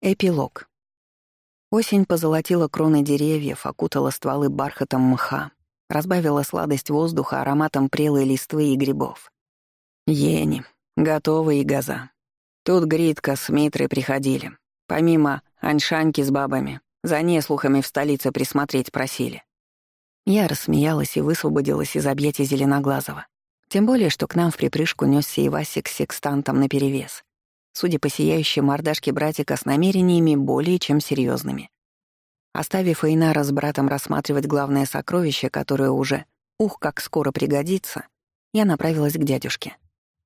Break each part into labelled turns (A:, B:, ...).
A: Эпилог. Осень позолотила кроны деревьев, окутала стволы бархатом мха, разбавила сладость воздуха ароматом прелой листвы и грибов. Ени, готовы и газа. Тут Гритка с Митрой приходили. Помимо Аньшаньки с бабами, за неслухами в столице присмотреть просили. Я рассмеялась и высвободилась из объятий Зеленоглазого. Тем более, что к нам в припрыжку нёсся и Васик с секстантом наперевес судя по сияющей мордашке братика с намерениями более чем серьезными. Оставив Эйнара с братом рассматривать главное сокровище, которое уже, ух, как скоро пригодится, я направилась к дядюшке.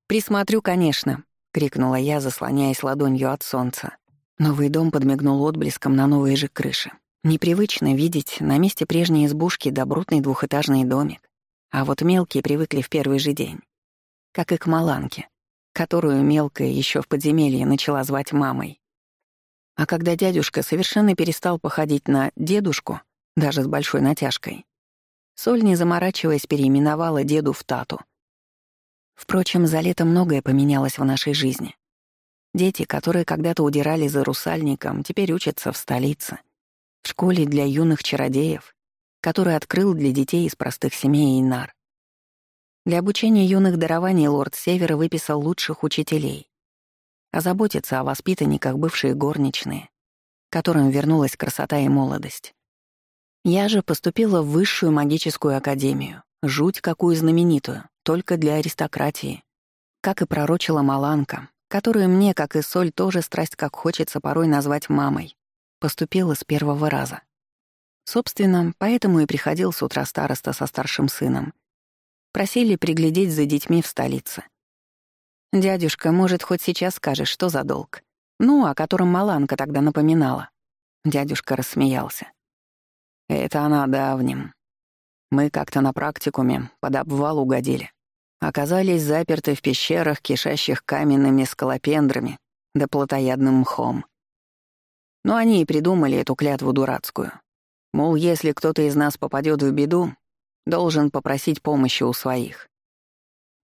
A: «Присмотрю, конечно», — крикнула я, заслоняясь ладонью от солнца. Новый дом подмигнул отблеском на новые же крыши. Непривычно видеть на месте прежней избушки добротный двухэтажный домик, а вот мелкие привыкли в первый же день. Как и к Маланке, которую мелкая еще в подземелье начала звать мамой. А когда дядюшка совершенно перестал походить на дедушку, даже с большой натяжкой, Соль, не заморачиваясь, переименовала деду в тату. Впрочем, за лето многое поменялось в нашей жизни. Дети, которые когда-то удирали за русальником, теперь учатся в столице, в школе для юных чародеев, который открыл для детей из простых семей Инар. Для обучения юных дарований лорд Севера выписал лучших учителей. А заботиться о воспитанниках бывшие горничные, которым вернулась красота и молодость. Я же поступила в высшую магическую академию, жуть какую знаменитую, только для аристократии. Как и пророчила Маланка, которую мне, как и Соль, тоже страсть как хочется порой назвать мамой, поступила с первого раза. Собственно, поэтому и приходил с утра староста со старшим сыном, Просили приглядеть за детьми в столице. «Дядюшка, может, хоть сейчас скажешь, что за долг? Ну, о котором Маланка тогда напоминала». Дядюшка рассмеялся. «Это она давним. Мы как-то на практикуме под обвал угодили. Оказались заперты в пещерах, кишащих каменными скалопендрами да плотоядным мхом. Но они и придумали эту клятву дурацкую. Мол, если кто-то из нас попадет в беду, Должен попросить помощи у своих.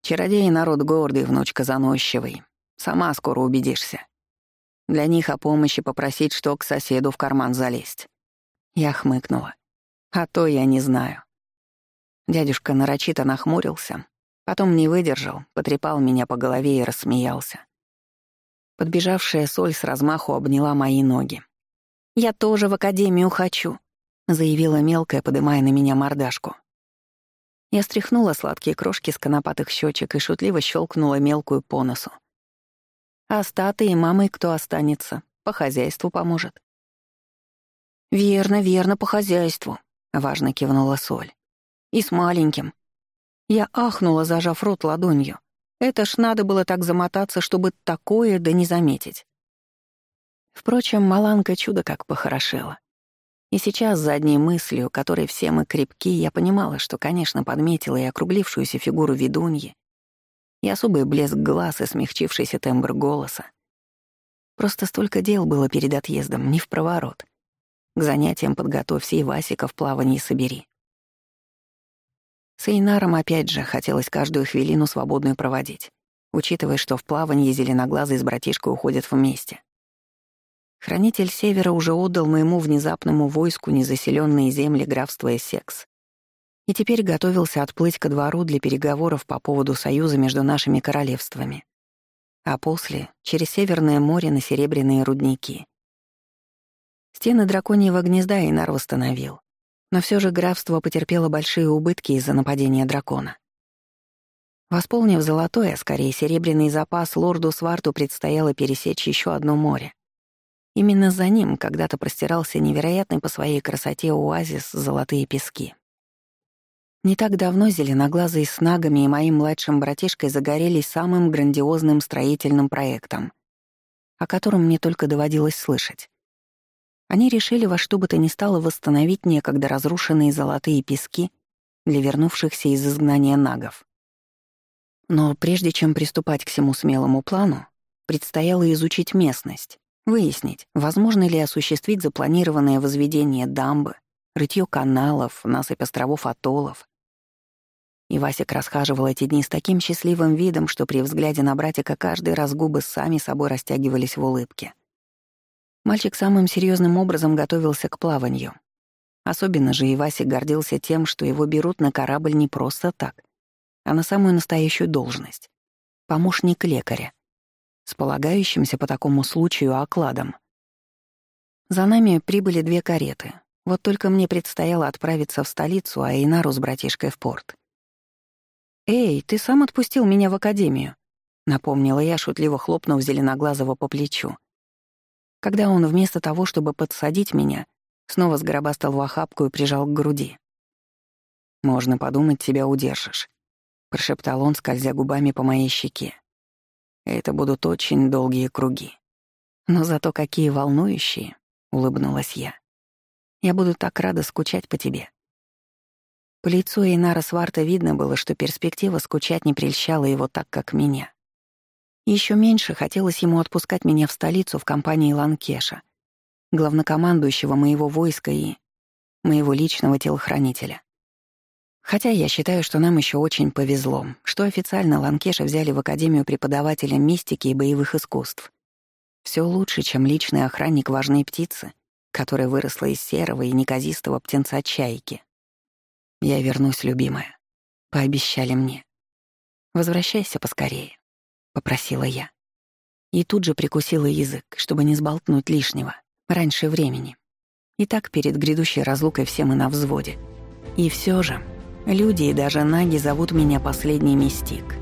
A: Чародеи — народ гордый, внучка заносчивый. Сама скоро убедишься. Для них о помощи попросить, что к соседу в карман залезть. Я хмыкнула. А то я не знаю. Дядюшка нарочито нахмурился, потом не выдержал, потрепал меня по голове и рассмеялся. Подбежавшая соль с размаху обняла мои ноги. «Я тоже в академию хочу», — заявила мелкая, подымая на меня мордашку. Я стряхнула сладкие крошки с конопатых щечек и шутливо щелкнула мелкую по носу. «А с татой и мамой кто останется? По хозяйству поможет». «Верно, верно, по хозяйству», — важно кивнула Соль. «И с маленьким». Я ахнула, зажав рот ладонью. Это ж надо было так замотаться, чтобы такое да не заметить. Впрочем, Маланка чудо как похорошела. И сейчас задней мыслью, которой все мы крепки, я понимала, что, конечно, подметила и округлившуюся фигуру ведуньи, и особый блеск глаз и смягчившийся тембр голоса. Просто столько дел было перед отъездом, не в проворот. К занятиям подготовься и Васика в плавании собери. С Эйнаром опять же хотелось каждую хвилину свободную проводить, учитывая, что в плавании зеленоглазый с братишкой уходят вместе. Хранитель Севера уже отдал моему внезапному войску незаселенные земли графства Эссекс. И теперь готовился отплыть ко двору для переговоров по поводу союза между нашими королевствами. А после — через Северное море на серебряные рудники. Стены драконьего гнезда Инар восстановил. Но все же графство потерпело большие убытки из-за нападения дракона. Восполнив золотой, а скорее серебряный запас, лорду Сварту предстояло пересечь еще одно море. Именно за ним когда-то простирался невероятный по своей красоте оазис «Золотые пески». Не так давно зеленоглазые с нагами и моим младшим братишкой загорелись самым грандиозным строительным проектом, о котором мне только доводилось слышать. Они решили во что бы то ни стало восстановить некогда разрушенные золотые пески для вернувшихся из изгнания нагов. Но прежде чем приступать к всему смелому плану, предстояло изучить местность, Выяснить, возможно ли осуществить запланированное возведение дамбы, рытье каналов, насыпь островов атоллов. И Васик расхаживал эти дни с таким счастливым видом, что при взгляде на братика каждый раз губы сами собой растягивались в улыбке. Мальчик самым серьезным образом готовился к плаванию. Особенно же Ивасик гордился тем, что его берут на корабль не просто так, а на самую настоящую должность — помощник лекаря, с полагающимся по такому случаю окладом. За нами прибыли две кареты. Вот только мне предстояло отправиться в столицу, а Инару с братишкой в порт. «Эй, ты сам отпустил меня в академию», — напомнила я, шутливо хлопнув Зеленоглазого по плечу. Когда он вместо того, чтобы подсадить меня, снова сгробастал в охапку и прижал к груди. «Можно подумать, тебя удержишь», — прошептал он, скользя губами по моей щеке. «Это будут очень долгие круги. Но зато какие волнующие», — улыбнулась я. «Я буду так рада скучать по тебе». По лицу Эйнара Сварта видно было, что перспектива скучать не прельщала его так, как меня. Еще меньше хотелось ему отпускать меня в столицу в компании Ланкеша, главнокомандующего моего войска и моего личного телохранителя. Хотя я считаю, что нам еще очень повезло, что официально Ланкеша взяли в Академию преподавателя мистики и боевых искусств. Все лучше, чем личный охранник важной птицы, которая выросла из серого и неказистого птенца чайки. «Я вернусь, любимая», — пообещали мне. «Возвращайся поскорее», — попросила я. И тут же прикусила язык, чтобы не сболтнуть лишнего, раньше времени. И так перед грядущей разлукой все мы на взводе. И все же, люди и даже наги зовут меня последний мистик.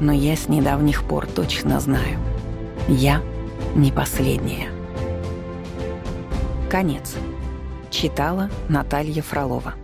A: Но я с недавних пор точно знаю. Я не последняя. Конец. Читала Наталья Фролова.